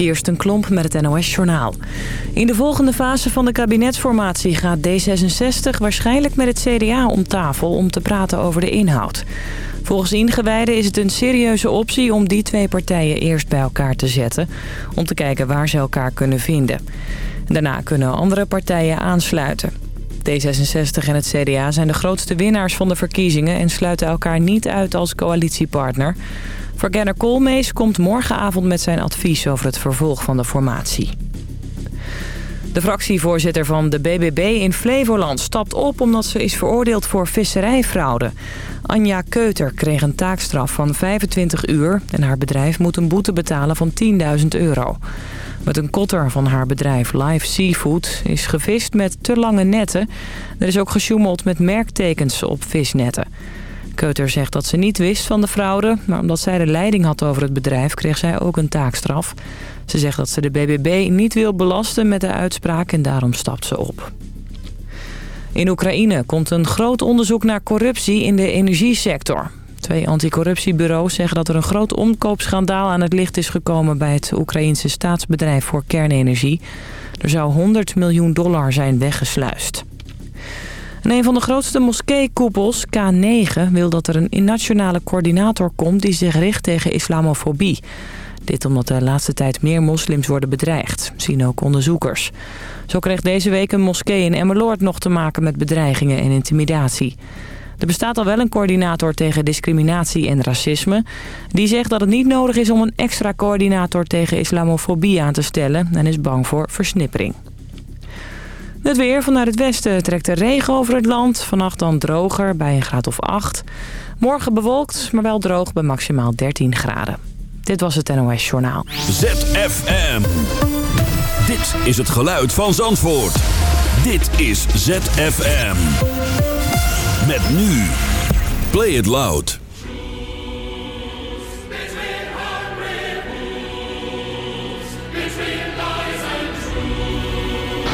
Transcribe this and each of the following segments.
Kirsten Klomp met het NOS-journaal. In de volgende fase van de kabinetsformatie gaat D66 waarschijnlijk met het CDA om tafel om te praten over de inhoud. Volgens ingewijden is het een serieuze optie om die twee partijen eerst bij elkaar te zetten... om te kijken waar ze elkaar kunnen vinden. Daarna kunnen andere partijen aansluiten. D66 en het CDA zijn de grootste winnaars van de verkiezingen... en sluiten elkaar niet uit als coalitiepartner. Verkenner Koolmees komt morgenavond met zijn advies over het vervolg van de formatie. De fractievoorzitter van de BBB in Flevoland stapt op omdat ze is veroordeeld voor visserijfraude. Anja Keuter kreeg een taakstraf van 25 uur en haar bedrijf moet een boete betalen van 10.000 euro. Met een kotter van haar bedrijf Live Seafood is gevist met te lange netten. Er is ook gesjoemeld met merktekens op visnetten. Keuter zegt dat ze niet wist van de fraude, maar omdat zij de leiding had over het bedrijf kreeg zij ook een taakstraf. Ze zegt dat ze de BBB niet wil belasten met de uitspraak en daarom stapt ze op. In Oekraïne komt een groot onderzoek naar corruptie in de energiesector. Twee anticorruptiebureaus zeggen dat er een groot omkoopschandaal aan het licht is gekomen bij het Oekraïense staatsbedrijf voor kernenergie. Er zou 100 miljoen dollar zijn weggesluist. En een van de grootste moskeekoepels, K9, wil dat er een nationale coördinator komt die zich richt tegen islamofobie. Dit omdat de laatste tijd meer moslims worden bedreigd, zien ook onderzoekers. Zo kreeg deze week een moskee in Emmeloord nog te maken met bedreigingen en intimidatie. Er bestaat al wel een coördinator tegen discriminatie en racisme. Die zegt dat het niet nodig is om een extra coördinator tegen islamofobie aan te stellen... en is bang voor versnippering. Het weer vanuit het westen trekt de regen over het land. Vannacht dan droger bij een graad of 8. Morgen bewolkt, maar wel droog bij maximaal 13 graden. Dit was het NOS Journaal. ZFM. Dit is het geluid van Zandvoort. Dit is ZFM. Met nu. Play it loud.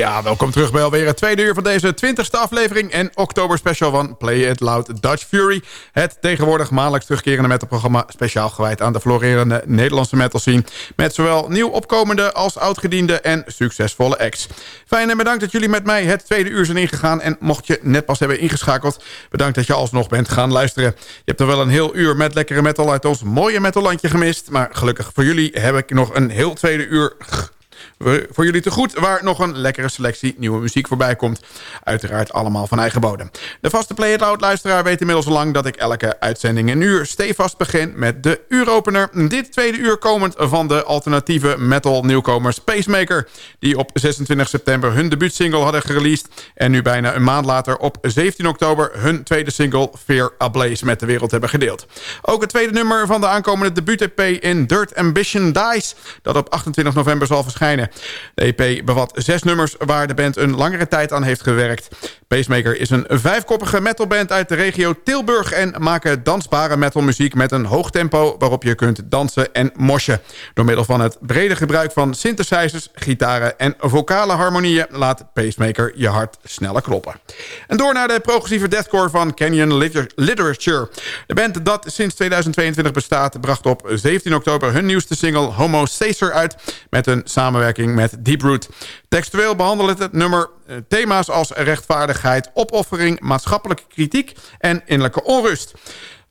Ja, welkom terug bij alweer het tweede uur van deze 20ste aflevering... en oktober special van Play It Loud Dutch Fury. Het tegenwoordig maandelijks terugkerende metalprogramma... speciaal gewijd aan de florerende Nederlandse metal scene... met zowel nieuw opkomende als oudgediende en succesvolle acts. Fijn en bedankt dat jullie met mij het tweede uur zijn ingegaan... en mocht je net pas hebben ingeschakeld... bedankt dat je alsnog bent gaan luisteren. Je hebt er wel een heel uur met lekkere metal uit ons mooie metallandje gemist... maar gelukkig voor jullie heb ik nog een heel tweede uur voor jullie te goed... waar nog een lekkere selectie nieuwe muziek voorbij komt. Uiteraard allemaal van eigen bodem. De vaste Play It Loud luisteraar weet inmiddels al lang... dat ik elke uitzending een uur stevast begin met de uuropener. Dit tweede uur komend van de alternatieve metal nieuwkomer Spacemaker... die op 26 september hun debuutsingle hadden gereleased... en nu bijna een maand later op 17 oktober... hun tweede single Fear Ablaze met de wereld hebben gedeeld. Ook het tweede nummer van de aankomende debuut-EP in Dirt Ambition Dies... dat op 28 november zal verschijnen. De EP bevat zes nummers waar de band een langere tijd aan heeft gewerkt. Pacemaker is een vijfkoppige metalband uit de regio Tilburg... en maken dansbare metalmuziek met een hoog tempo... waarop je kunt dansen en moshen. Door middel van het brede gebruik van synthesizers, gitaren en vocale harmonieën... laat Pacemaker je hart sneller kloppen. En door naar de progressieve deathcore van Canyon Literature. De band dat sinds 2022 bestaat... bracht op 17 oktober hun nieuwste single Homo Caesar uit... met een samenwerking met Deeproot. Textueel behandelt het nummer eh, thema's als rechtvaardigheid, opoffering, maatschappelijke kritiek en innerlijke onrust.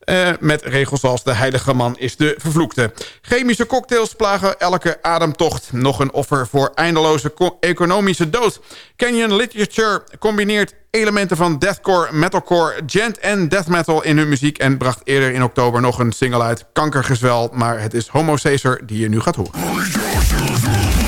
Uh, met regels als de heilige man is de vervloekte. Chemische cocktails plagen elke ademtocht. Nog een offer voor eindeloze economische dood. Canyon Literature combineert elementen van deathcore, metalcore, gent en death metal in hun muziek... en bracht eerder in oktober nog een single uit, Kankergezwel. Maar het is Homo Caesar die je nu gaat horen.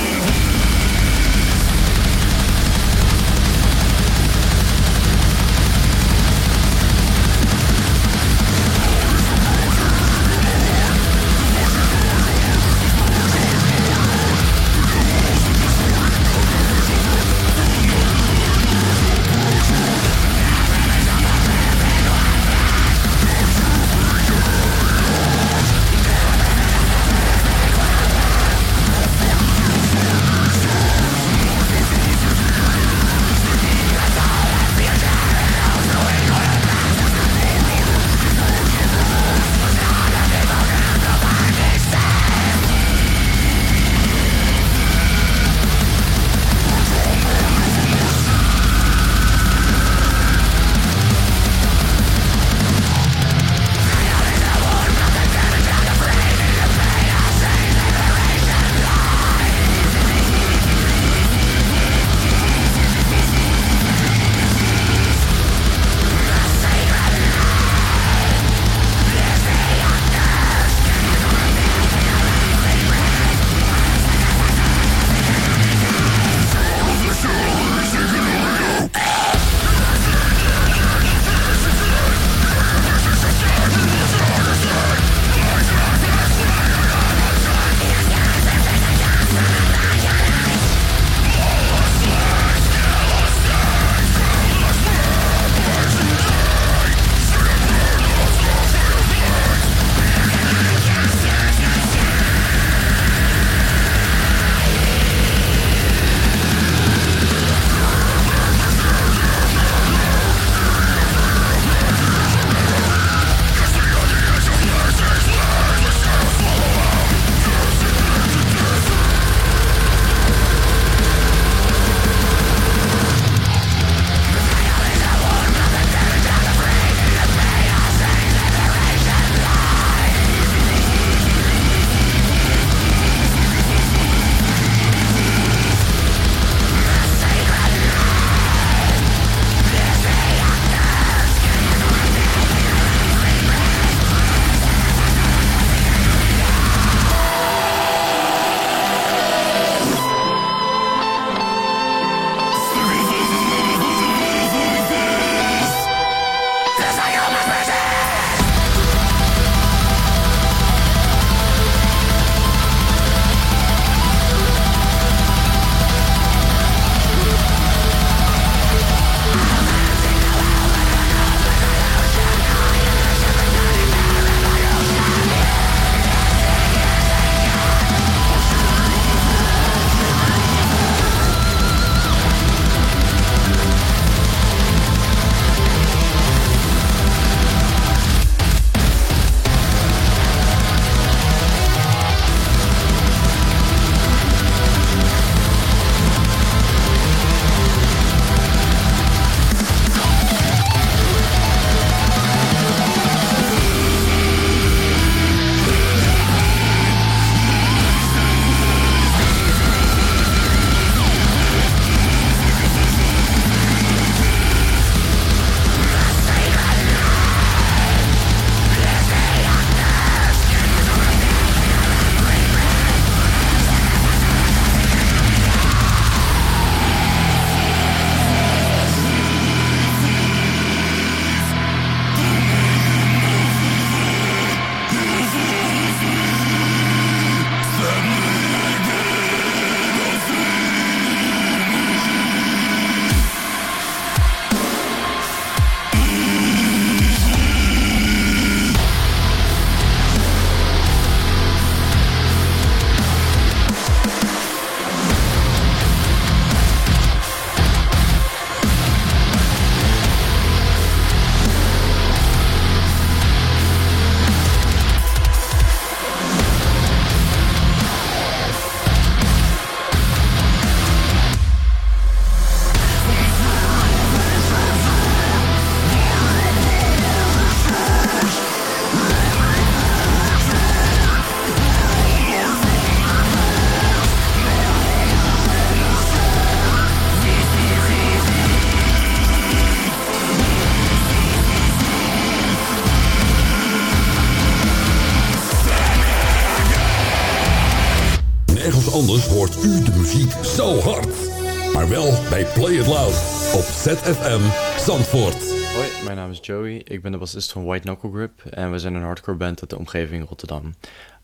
ZFM Zandvoort. Hoi, mijn naam is Joey. Ik ben de bassist van White Knuckle Grip en we zijn een hardcore band uit de omgeving Rotterdam.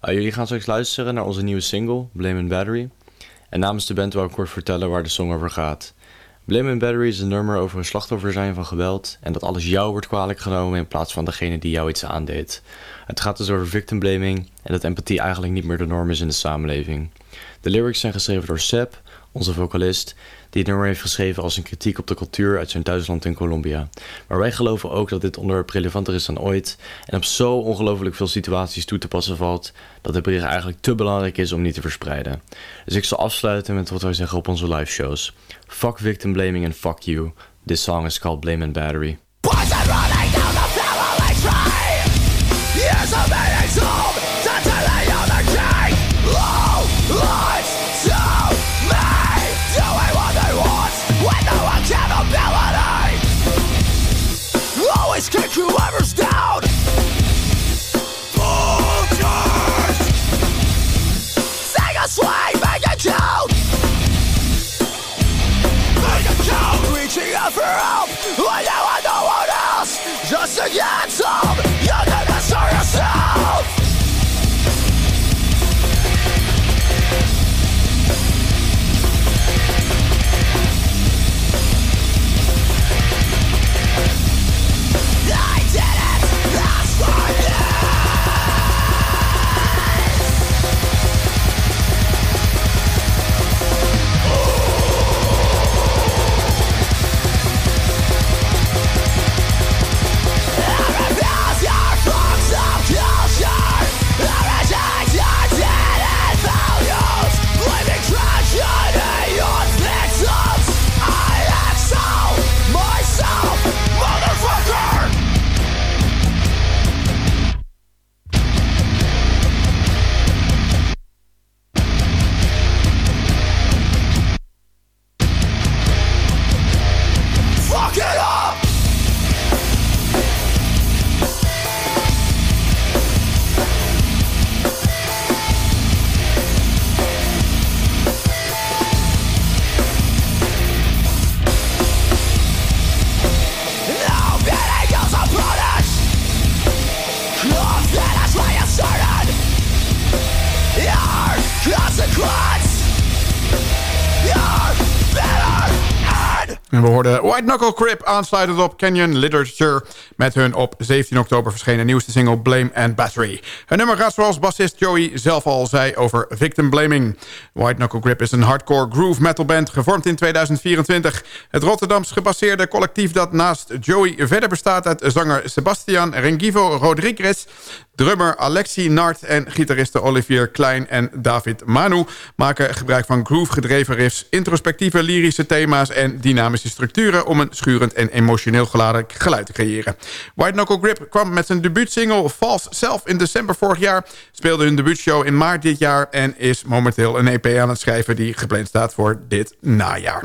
Uh, jullie gaan straks luisteren naar onze nieuwe single, Blame and Battery. En namens de band wil ik kort vertellen waar de song over gaat. Blame and Battery is een nummer over een slachtoffer zijn van geweld en dat alles jou wordt kwalijk genomen in plaats van degene die jou iets aandeed. Het gaat dus over victim blaming en dat empathie eigenlijk niet meer de norm is in de samenleving. De lyrics zijn geschreven door Seb, onze vocalist, die het nummer heeft geschreven als een kritiek op de cultuur uit zijn thuisland in Colombia. Maar wij geloven ook dat dit onderwerp relevanter is dan ooit en op zo ongelooflijk veel situaties toe te passen valt dat het bericht eigenlijk te belangrijk is om niet te verspreiden. Dus ik zal afsluiten met wat wij zeggen op onze live shows. Fuck victim blaming and fuck you. This song is called Blame and Battery. En we hoorden White Knuckle Crip aansluitend op Canyon Literature... met hun op 17 oktober verschenen nieuwste single Blame and Battery. Het nummer gaat zoals bassist Joey zelf al zei over victim blaming. White Knuckle Grip is een hardcore groove metal band gevormd in 2024. Het Rotterdams gebaseerde collectief dat naast Joey verder bestaat... uit zanger Sebastian Rengivo Rodriguez Drummer Alexi Nart en gitaristen Olivier Klein en David Manu... maken gebruik van groove-gedreven riffs, introspectieve lyrische thema's... en dynamische om een schurend en emotioneel geladen geluid te creëren. White Knuckle Grip kwam met zijn debuutsingle False Self in december vorig jaar... speelde hun debuutshow in maart dit jaar... en is momenteel een EP aan het schrijven die gepland staat voor dit najaar.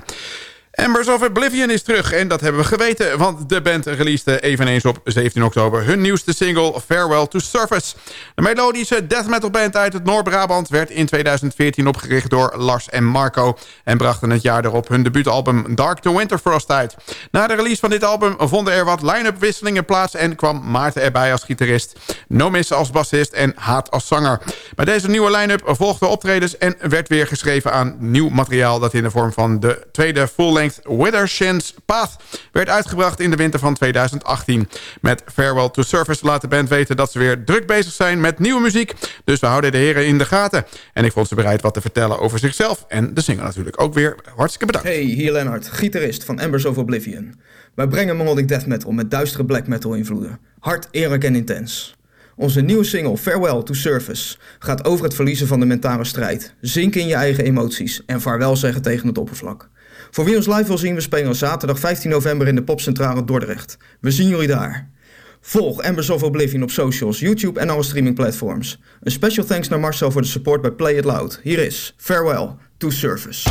Embers of Oblivion is terug en dat hebben we geweten... want de band releaste eveneens op 17 oktober hun nieuwste single Farewell to Surface. De melodische death metal band uit het Noord-Brabant... werd in 2014 opgericht door Lars en Marco... en brachten het jaar erop hun debuutalbum Dark to Winterfrost uit. Na de release van dit album vonden er wat line-up wisselingen plaats... en kwam Maarten erbij als gitarist, Nomis als bassist en Haat als zanger. Bij deze nieuwe line-up volgden optredens en werd weer geschreven aan nieuw materiaal... dat in de vorm van de tweede full length Path werd uitgebracht in de winter van 2018. Met Farewell to Surface laat de band weten dat ze weer druk bezig zijn met nieuwe muziek. Dus we houden de heren in de gaten. En ik vond ze bereid wat te vertellen over zichzelf en de single natuurlijk ook weer. Hartstikke bedankt. Hey, hier Lennart, gitarist van Embers of Oblivion. Wij brengen melodic death metal met duistere black metal invloeden. Hard, eerlijk en intens. Onze nieuwe single Farewell to Surface gaat over het verliezen van de mentale strijd, zinken in je eigen emoties en vaarwel zeggen tegen het oppervlak. Voor wie ons live wil zien, we spelen zaterdag 15 november in de Popcentrale Dordrecht. We zien jullie daar. Volg Embers of Oblivion op socials, YouTube en alle streamingplatforms. Een special thanks naar Marcel voor de support bij Play It Loud. Hier is Farewell to Surface.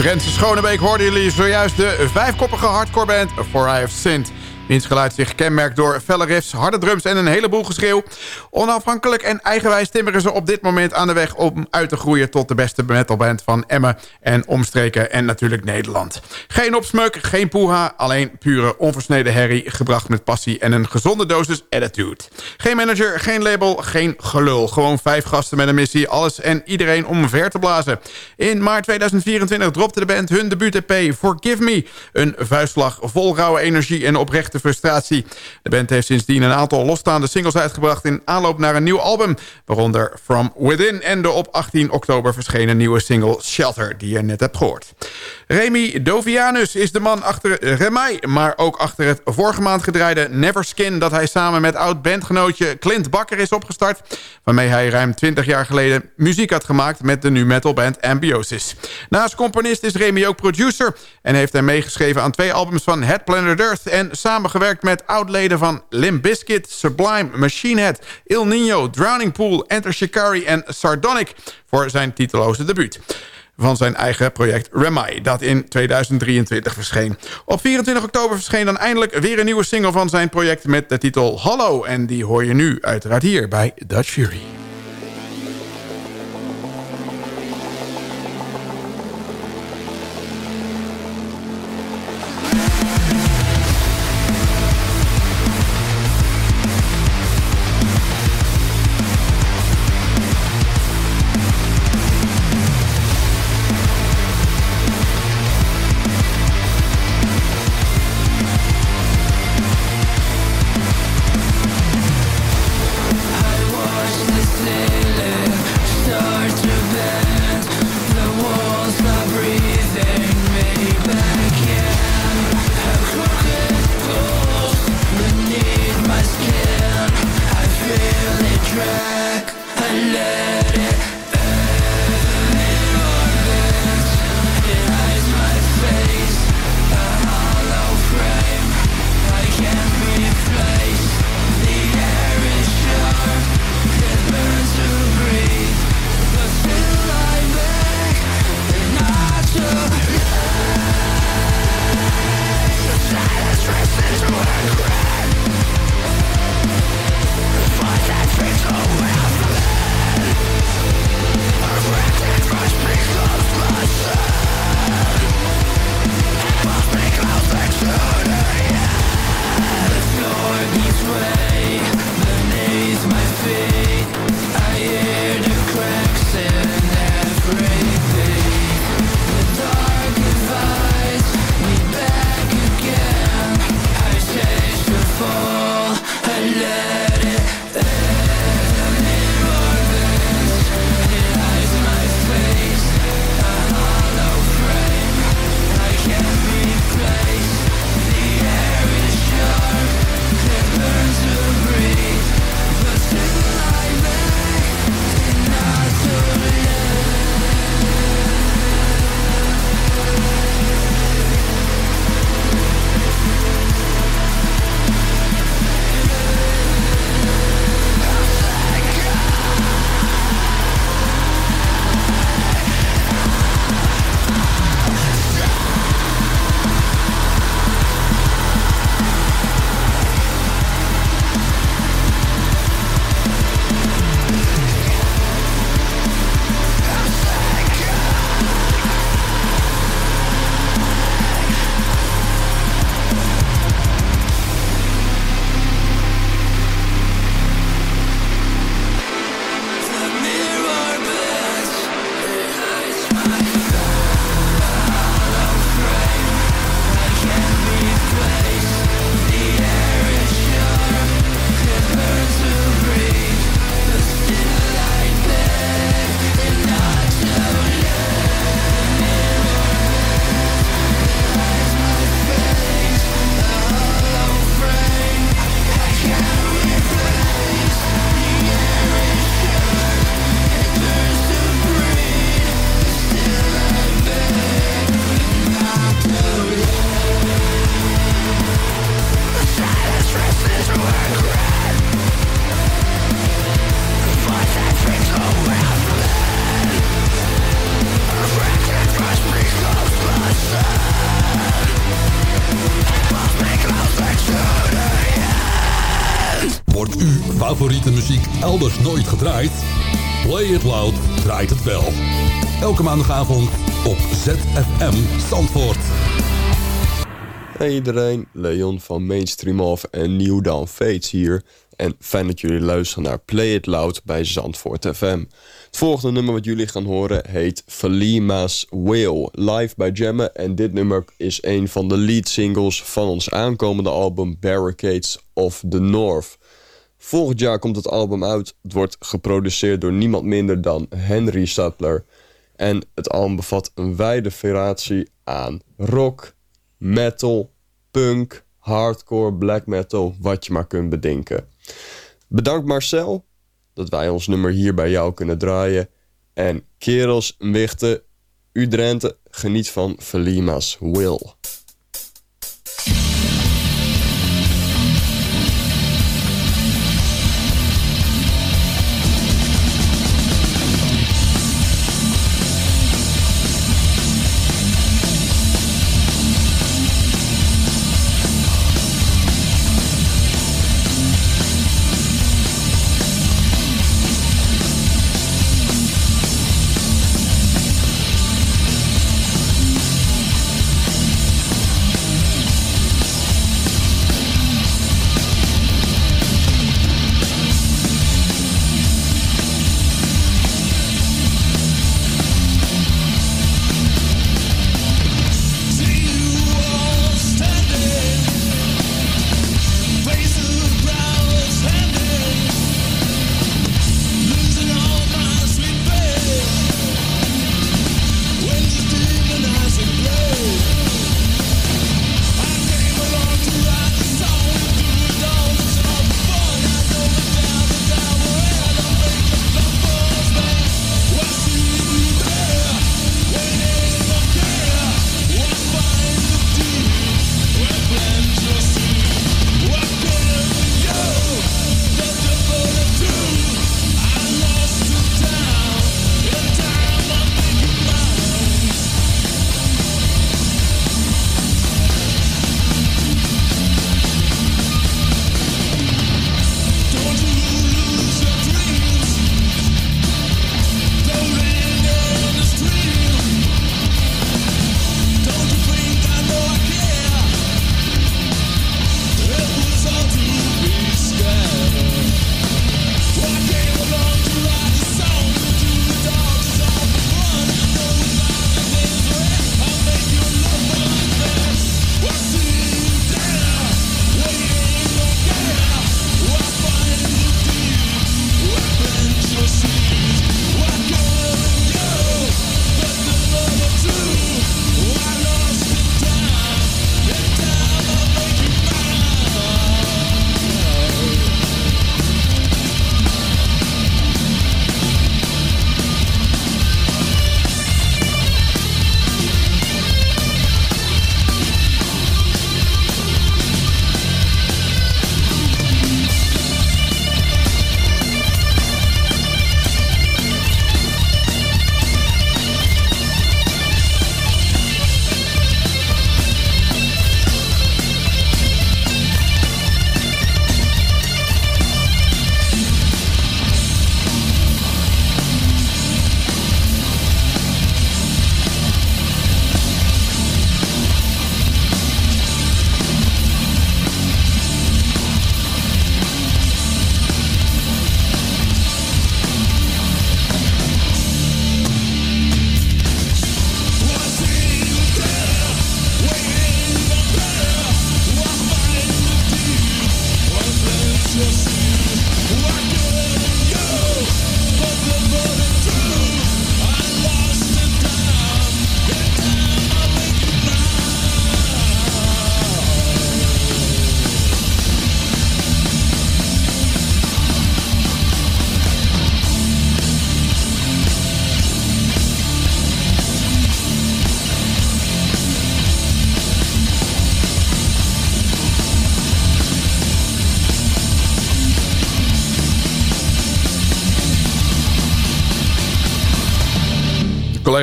Drentse Schonebeek hoorden jullie zojuist de vijfkoppige hardcore band For I Have Sinned. Wiens geluid zich kenmerkt door felle riffs, harde drums en een heleboel geschreeuw. Onafhankelijk en eigenwijs timmeren ze op dit moment aan de weg om uit te groeien tot de beste metalband van Emmen en omstreken en natuurlijk Nederland. Geen opsmuk, geen poeha, alleen pure onversneden herrie, gebracht met passie en een gezonde dosis attitude. Geen manager, geen label, geen gelul. Gewoon vijf gasten met een missie, alles en iedereen om ver te blazen. In maart 2024 dropte de band hun debuut-EP Forgive Me. Een vuistslag vol rauwe energie en oprechte frustratie. De band heeft sindsdien een aantal losstaande singles uitgebracht... in aanloop naar een nieuw album, waaronder From Within... en de op 18 oktober verschenen nieuwe single Shelter, die je net hebt gehoord. Remy Dovianus is de man achter Remai, maar ook achter het vorige maand gedraaide Neverskin... dat hij samen met oud-bandgenootje Clint Bakker is opgestart... waarmee hij ruim 20 jaar geleden muziek had gemaakt... met de nu metalband Ambiosis. Naast componist is Remy ook producer... en heeft hij meegeschreven aan twee albums van Head Planet Earth... en samengewerkt met oud-leden van Limp Bizkit, Sublime, Machine Head... Il Nino, Drowning Pool, Enter Shikari en Sardonic... voor zijn titeloze debuut van zijn eigen project Remai, dat in 2023 verscheen. Op 24 oktober verscheen dan eindelijk weer een nieuwe single van zijn project met de titel Hollow. En die hoor je nu uiteraard hier bij Dutch Fury. Favoriete muziek elders nooit gedraaid? Play It Loud draait het wel. Elke maandagavond op ZFM Zandvoort. Hey iedereen, Leon van Mainstream Off en New Down Fates hier. en fijn dat jullie luisteren naar Play It Loud bij Zandvoort FM. Het volgende nummer wat jullie gaan horen heet Falima's Whale, live bij Jammen. En dit nummer is een van de lead singles van ons aankomende album Barricades of the North. Volgend jaar komt het album uit. Het wordt geproduceerd door niemand minder dan Henry Sattler. En het album bevat een wijde variatie aan rock, metal, punk, hardcore, black metal, wat je maar kunt bedenken. Bedankt Marcel dat wij ons nummer hier bij jou kunnen draaien. En kerels, wichten, u Drenthe, geniet van Felima's Will.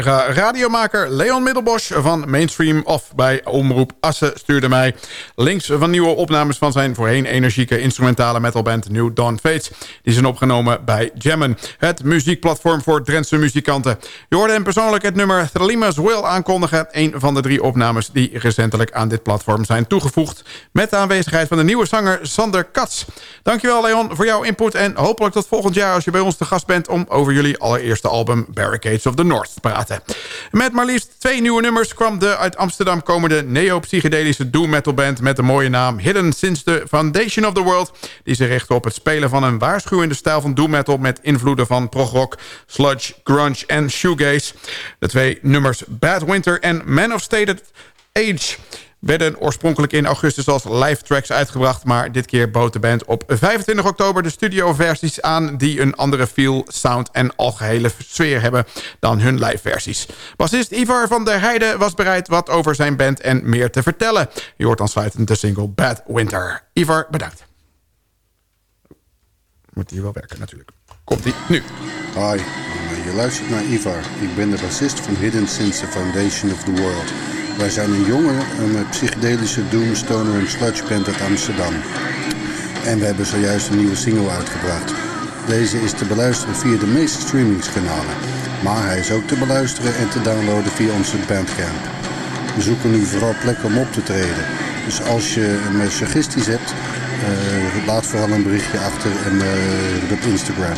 Collega radiomaker Leon Middelbosch van Mainstream of bij Omroep Assen stuurde mij links van nieuwe opnames van zijn voorheen energieke instrumentale metalband New Dawn Fates. Die zijn opgenomen bij Jammen, het muziekplatform voor Drentse muzikanten. Je hoorde hem persoonlijk het nummer Thralima's Will aankondigen. Een van de drie opnames die recentelijk aan dit platform zijn toegevoegd. Met de aanwezigheid van de nieuwe zanger Sander Katz. Dankjewel Leon voor jouw input en hopelijk tot volgend jaar als je bij ons te gast bent om over jullie allereerste album Barricades of the North te praten. Met maar liefst twee nieuwe nummers kwam de uit Amsterdam komende neo-psychedelische doom metal band met de mooie naam Hidden Since the Foundation of the World, die zich richt op het spelen van een waarschuwende stijl van doom metal met invloeden van progrock, sludge, grunge en shoegaze. De twee nummers Bad Winter en Man of Stated Age werden oorspronkelijk in augustus als live tracks uitgebracht... maar dit keer bood de band op 25 oktober de studioversies aan... die een andere feel, sound en algehele sfeer hebben dan hun live versies. Bassist Ivar van der Heijden was bereid wat over zijn band en meer te vertellen. Je hoort aansluitend de single Bad Winter. Ivar, bedankt. Moet hier wel werken natuurlijk. Komt ie nu. Hi, je luistert naar Ivar. Ik ben de bassist van Hidden Since the Foundation of the World... Wij zijn een jonge, een psychedelische doomstoner en sludge band uit Amsterdam. En we hebben zojuist een nieuwe single uitgebracht. Deze is te beluisteren via de meeste streamingskanalen. Maar hij is ook te beluisteren en te downloaden via onze Bandcamp. We zoeken nu vooral plekken om op te treden. Dus als je een suggesties hebt, uh, laat vooral een berichtje achter op Instagram.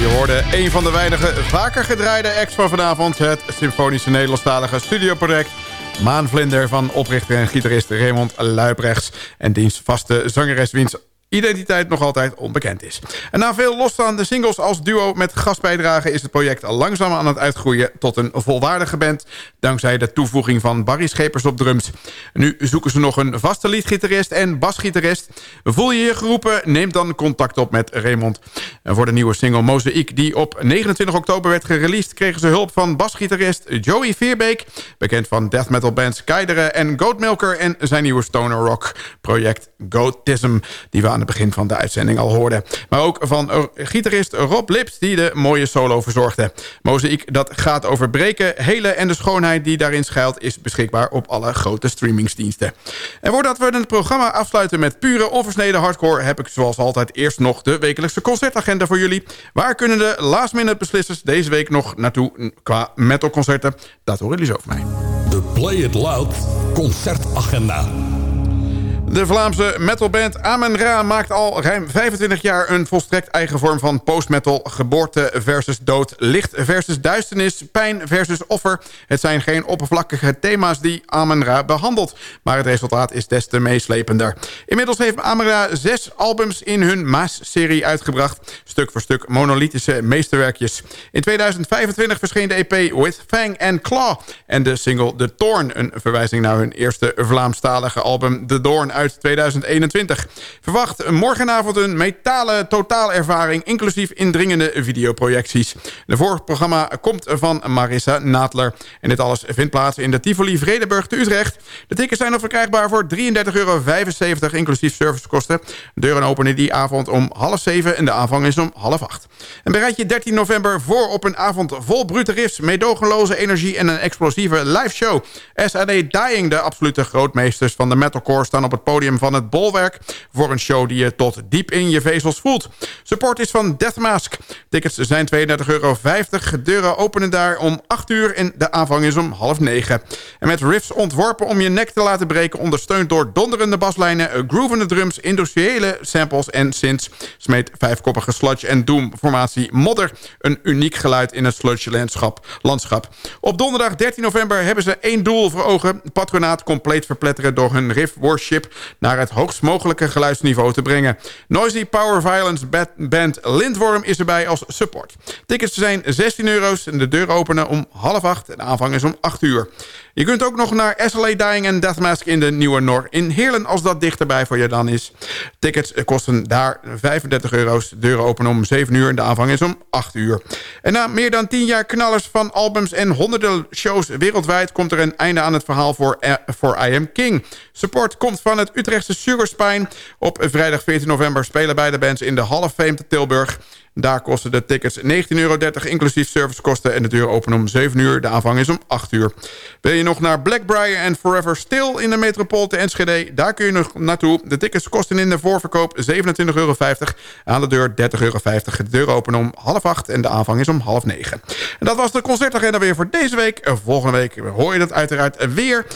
Je hoorde een van de weinige vaker gedraaide acts van vanavond... het symfonische Nederlandstalige studioproject... Maanvlinder van oprichter en gitarist Raymond Luiprechts... en diens vaste zangeres wiens identiteit nog altijd onbekend is. En na veel losstaande singles als duo met gastbijdragen... is het project langzaam aan het uitgroeien tot een volwaardige band... dankzij de toevoeging van Barry Schepers op drums. Nu zoeken ze nog een vaste liedgitarist en basgitarist. Voel je je geroepen? Neem dan contact op met Raymond. En voor de nieuwe single Mozaïek, die op 29 oktober werd gereleased... kregen ze hulp van basgitarist Joey Veerbeek... bekend van death metal bands Keideren en Goatmilker... en zijn nieuwe stoner rock project Goatism... die we aan het begin van de uitzending al hoorden. Maar ook van uh, gitarist Rob Lips, die de mooie solo verzorgde. Mozaïek dat gaat over breken, helen en de schoonheid die daarin schuilt... is beschikbaar op alle grote streamingsdiensten. En voordat we het programma afsluiten met pure onversneden hardcore... heb ik zoals altijd eerst nog de wekelijkse concertagenda voor jullie. Waar kunnen de last minute beslissers deze week nog naartoe qua metalconcerten? Dat horen jullie zo van mij. De Play It Loud concertagenda. De Vlaamse metalband Amen Ra maakt al ruim 25 jaar een volstrekt eigen vorm van postmetal. Geboorte versus dood, licht versus duisternis, pijn versus offer. Het zijn geen oppervlakkige thema's die Amen Ra behandelt. Maar het resultaat is des te meeslepender. Inmiddels heeft Amen Ra zes albums in hun Maas-serie uitgebracht. Stuk voor stuk monolithische meesterwerkjes. In 2025 verscheen de EP With Fang and Claw. En de single The Thorn, een verwijzing naar hun eerste Vlaamstalige album The Doorn uit 2021. Verwacht morgenavond een metalen totaalervaring... inclusief indringende videoprojecties. De voorprogramma komt van Marissa Nadler. En dit alles vindt plaats in de Tivoli Vredeburg te Utrecht. De tickets zijn nog verkrijgbaar voor 33,75 euro, inclusief servicekosten. De deuren openen die avond om half zeven en de aanvang is om half acht. En bereid je 13 november voor op een avond vol brute riffs... meedogenloze energie en een explosieve live show. SAD Dying, de absolute grootmeesters van de metalcore... staan op het podium van het Bolwerk... voor een show die je tot diep in je vezels voelt. Support is van Deathmask. Tickets zijn 32,50 euro. Deuren openen daar om 8 uur en de aanvang is om half 9. En met riffs ontworpen om je nek te laten breken... ondersteund door donderende baslijnen, groovende drums... industriële samples en synths... smeet vijfkoppige sludge en doom formatie Modder... een uniek geluid in het sludge landschap. landschap. Op donderdag 13 november hebben ze één doel voor ogen... patronaat compleet verpletteren door hun riff worship naar het hoogst mogelijke geluidsniveau te brengen. Noisy Power Violence band Lindworm is erbij als support. Tickets zijn 16 euro's en de deur openen om half acht en aanvang is om 8 uur. Je kunt ook nog naar SLA Dying en Deathmask in de Nieuwe Nor in Heerlen... als dat dichterbij voor je dan is. Tickets kosten daar 35 euro's. De deuren openen om 7 uur en de aanvang is om 8 uur. En na meer dan 10 jaar knallers van albums en honderden shows wereldwijd... komt er een einde aan het verhaal voor, uh, voor I Am King. Support komt van het Utrechtse Sugarspine. Op vrijdag 14 november spelen beide bands in de Hall of Fame te Tilburg... Daar kosten de tickets 19,30 euro inclusief servicekosten... en de deur openen om 7 uur. De aanvang is om 8 uur. Wil je nog naar Blackbriar en Forever Still in de metropool te Enschede? Daar kun je nog naartoe. De tickets kosten in de voorverkoop 27,50 euro. Aan de deur 30,50 euro. De deur openen om half 8 en de aanvang is om half 9. En dat was de concertagenda weer voor deze week. Volgende week hoor je dat uiteraard weer...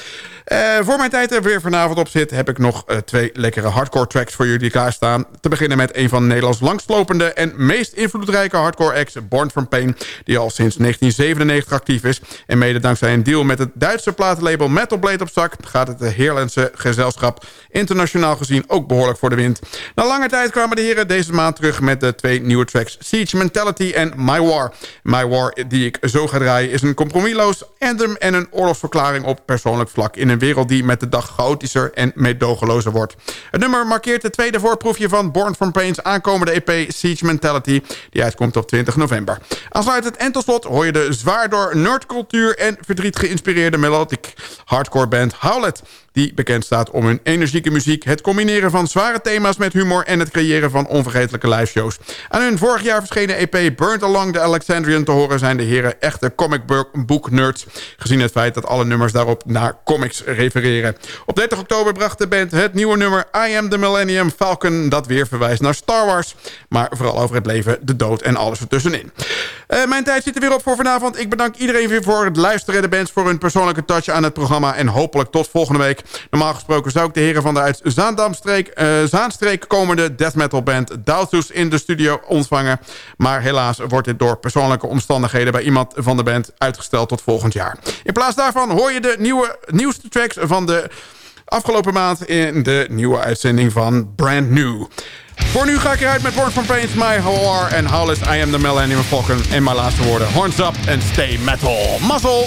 Uh, voor mijn tijd er weer vanavond op zit... heb ik nog uh, twee lekkere hardcore tracks voor jullie klaarstaan. Te beginnen met een van Nederlands langstlopende... en meest invloedrijke hardcore acts, Born From Pain... die al sinds 1997 actief is. En mede dankzij een deal met het Duitse platenlabel Metal Blade op zak... gaat het de Heerlandse gezelschap internationaal gezien ook behoorlijk voor de wind. Na lange tijd kwamen de heren deze maand terug met de twee nieuwe tracks... Siege Mentality en My War. My War, die ik zo ga draaien, is een compromisloos anthem... en een oorlogsverklaring op persoonlijk vlak... in een wereld die met de dag chaotischer en meedogenlozer wordt. Het nummer markeert het tweede voorproefje van Born From Pain's aankomende EP Siege Mentality... die uitkomt op 20 november. Aansluitend en tot slot hoor je de zwaar door nerdcultuur en verdriet geïnspireerde melodic hardcore band Howlet die bekend staat om hun energieke muziek... het combineren van zware thema's met humor... en het creëren van onvergetelijke liveshows. Aan hun vorig jaar verschenen EP Burnt Along the Alexandrian te horen... zijn de heren echte comic book nerds... gezien het feit dat alle nummers daarop naar comics refereren. Op 30 oktober bracht de band het nieuwe nummer I Am the Millennium Falcon... dat weer verwijst naar Star Wars. Maar vooral over het leven, de dood en alles ertussenin. Uh, mijn tijd zit er weer op voor vanavond. Ik bedank iedereen weer voor het luisteren. De bands voor hun persoonlijke touch aan het programma. En hopelijk tot volgende week. Normaal gesproken zou ik de heren van de uit Zaandamstreek, uh, Zaanstreek komende death metal band Doutus in de studio ontvangen. Maar helaas wordt dit door persoonlijke omstandigheden bij iemand van de band uitgesteld tot volgend jaar. In plaats daarvan hoor je de nieuwe, nieuwste tracks van de afgelopen maand in de nieuwe uitzending van Brand New. Voor nu ga ik eruit met Word from Pains, My War en Hollis, I Am the Millennium Falcon. En mijn laatste woorden, horns up and stay metal. Muzzle!